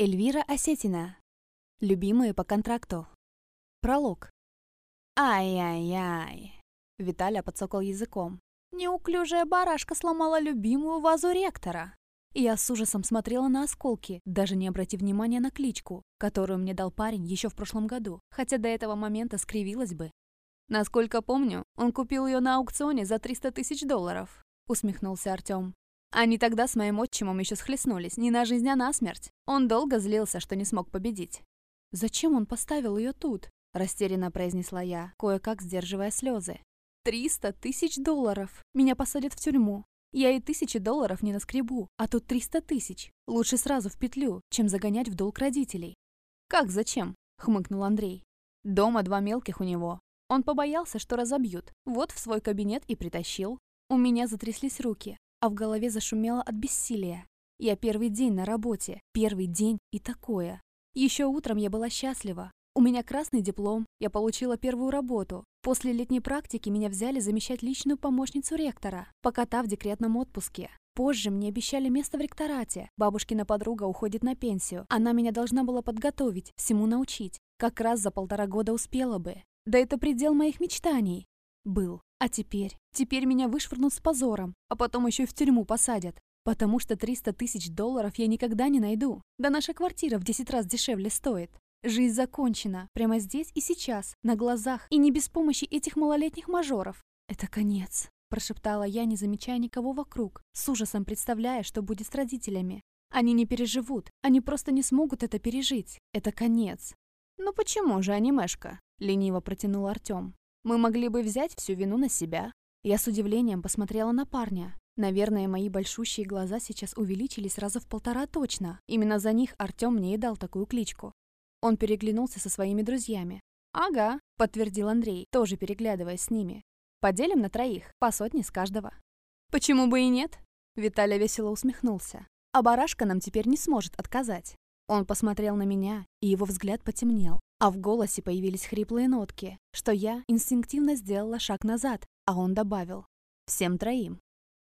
Эльвира Осетина. Любимые по контракту. Пролог. Ай-яй-яй. Виталя подсокал языком. Неуклюжая барашка сломала любимую вазу ректора. Я с ужасом смотрела на осколки, даже не обратив внимания на кличку, которую мне дал парень еще в прошлом году, хотя до этого момента скривилась бы. Насколько помню, он купил ее на аукционе за 300 тысяч долларов, усмехнулся Артем. Они тогда с моим отчимом еще схлестнулись, не на жизнь, а на смерть. Он долго злился, что не смог победить. «Зачем он поставил ее тут?» – растерянно произнесла я, кое-как сдерживая слезы. «Триста тысяч долларов! Меня посадят в тюрьму. Я и тысячи долларов не наскребу, а тут триста тысяч. Лучше сразу в петлю, чем загонять в долг родителей». «Как зачем?» – хмыкнул Андрей. «Дома два мелких у него. Он побоялся, что разобьют. Вот в свой кабинет и притащил. У меня затряслись руки, а в голове зашумело от бессилия. Я первый день на работе, первый день и такое. Еще утром я была счастлива. У меня красный диплом, я получила первую работу. После летней практики меня взяли замещать личную помощницу ректора, пока та в декретном отпуске. Позже мне обещали место в ректорате. Бабушкина подруга уходит на пенсию. Она меня должна была подготовить, всему научить. Как раз за полтора года успела бы. Да это предел моих мечтаний. Был. А теперь? Теперь меня вышвырнут с позором, а потом еще и в тюрьму посадят. Потому что 300 тысяч долларов я никогда не найду. Да наша квартира в 10 раз дешевле стоит. Жизнь закончена, прямо здесь и сейчас, на глазах, и не без помощи этих малолетних мажоров. Это конец, прошептала я, не замечая никого вокруг, с ужасом представляя, что будет с родителями. Они не переживут, они просто не смогут это пережить. Это конец. «Ну почему же анимешка?» — лениво протянул Артем. Мы могли бы взять всю вину на себя. Я с удивлением посмотрела на парня. Наверное, мои большущие глаза сейчас увеличились раза в полтора точно. Именно за них Артём мне и дал такую кличку. Он переглянулся со своими друзьями. «Ага», — подтвердил Андрей, тоже переглядываясь с ними. «Поделим на троих, по сотне с каждого». «Почему бы и нет?» Виталя весело усмехнулся. «А барашка нам теперь не сможет отказать». Он посмотрел на меня, и его взгляд потемнел. А в голосе появились хриплые нотки, что я инстинктивно сделала шаг назад, а он добавил «всем троим».